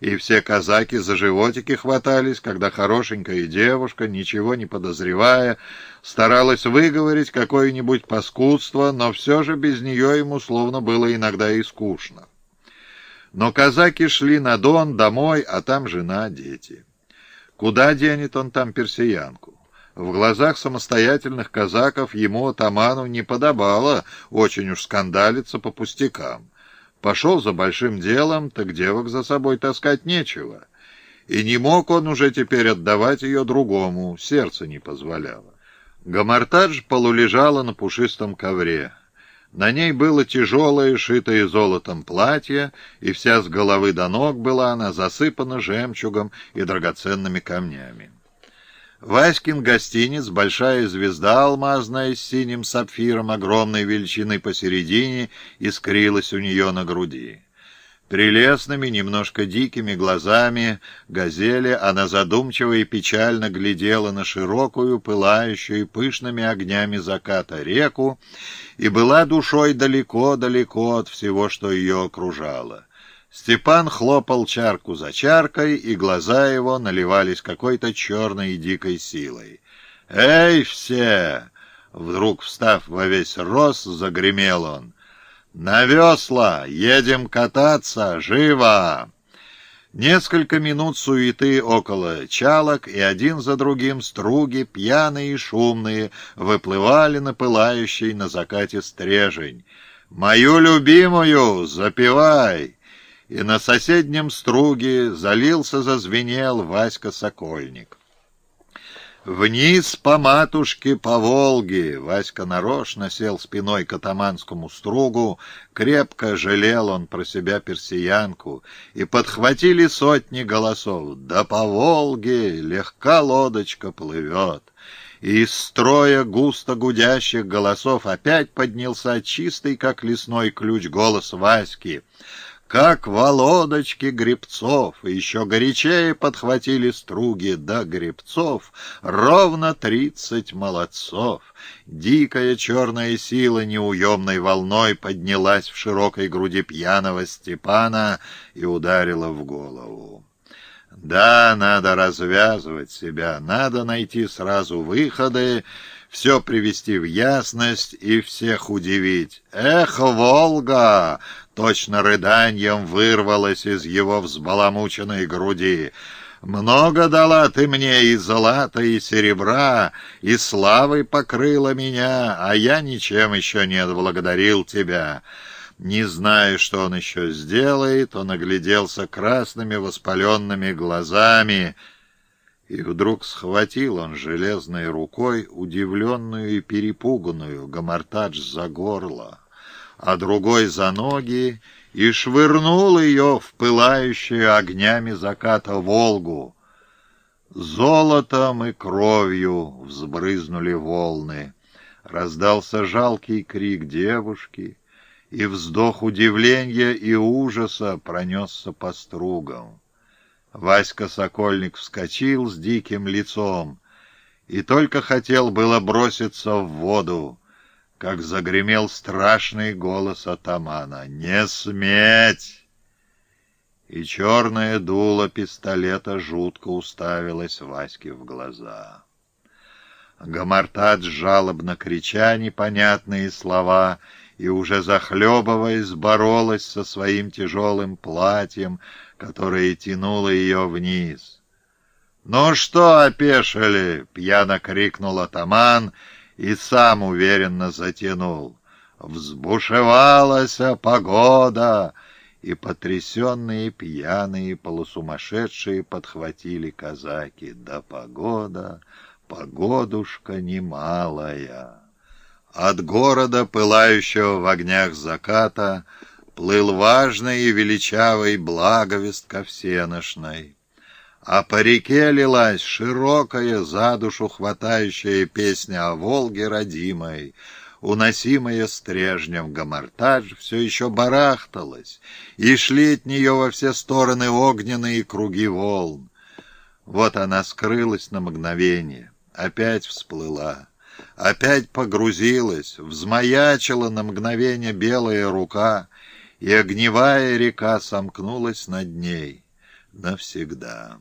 и все казаки за животики хватались, когда хорошенькая девушка, ничего не подозревая, старалась выговорить какое-нибудь паскудство, но все же без нее ему словно было иногда и скучно. Но казаки шли на дон, домой, а там жена, дети. Куда денет он там персиянку? В глазах самостоятельных казаков ему, атаману, не подобало очень уж скандалиться по пустякам. Пошел за большим делом, так девок за собой таскать нечего. И не мог он уже теперь отдавать ее другому, сердце не позволяло. Гамартадж полулежала на пушистом ковре. На ней было тяжелое, шитое золотом платье, и вся с головы до ног была она засыпана жемчугом и драгоценными камнями. Васькин гостиниц, большая звезда алмазная с синим сапфиром огромной величины посередине, искрилась у нее на груди. Прелестными, немножко дикими глазами газели она задумчиво и печально глядела на широкую, пылающую пышными огнями заката реку и была душой далеко-далеко от всего, что ее окружало. Степан хлопал чарку за чаркой, и глаза его наливались какой-то черной и дикой силой. «Эй, все!» Вдруг, встав во весь рост, загремел он. «На весла! Едем кататься! Живо!» Несколько минут суеты около чалок, и один за другим струги, пьяные и шумные, выплывали на пылающий на закате стрежень. «Мою любимую! Запивай!» И на соседнем струге залился, зазвенел Васька Сокольник. Вниз по матушке, по Волге, Васька нарочно сел спиной к атаманскому стругу, крепко жалел он про себя персиянку, и подхватили сотни голосов. Да по Волге легка лодочка плывет. И из строя густо гудящих голосов опять поднялся чистый, как лесной ключ, голос Васьки — как володочки гребцов, еще горячее подхватили струги до гребцов, ровно тридцать молодцов. Дикая черная сила неуемной волной поднялась в широкой груди пьяного Степана и ударила в голову. Да, надо развязывать себя, надо найти сразу выходы, все привести в ясность и всех удивить. «Эх, Волга!» — точно рыданием вырвалось из его взбаламученной груди. «Много дала ты мне и золота, и серебра, и славой покрыла меня, а я ничем еще не отблагодарил тебя». Не зная, что он еще сделает, он огляделся красными воспаленными глазами — и вдруг схватил он железной рукой удивленную и перепуганную Гамартадж за горло, а другой за ноги, и швырнул ее в пылающую огнями заката Волгу. Золотом и кровью взбрызнули волны. Раздался жалкий крик девушки, и вздох удивления и ужаса пронесся по стругам. Васька Сокольник вскочил с диким лицом и только хотел было броситься в воду, как загремел страшный голос атамана. «Не сметь!» И черное дуло пистолета жутко уставилось Ваське в глаза. Гамартат жалобно крича непонятные слова и уже захлебываясь боролась со своим тяжелым платьем, которое тянуло ее вниз. «Ну что, опешили?» — пьяно крикнул атаман и сам уверенно затянул. «Взбушевалась погода!» И потрясенные, пьяные, полусумасшедшие подхватили казаки. «Да погода, погодушка немалая!» От города, пылающего в огнях заката, плыл важный и величавый благовест ко всеношной. А по реке лилась широкая, за душу хватающая песня о Волге родимой, уносимая стрежнем гамартаж, все еще барахталась, и шли от нее во все стороны огненные круги волн. Вот она скрылась на мгновение, опять всплыла, опять погрузилась, взмаячила на мгновение белая рука — и огневая река сомкнулась над ней. навсегда.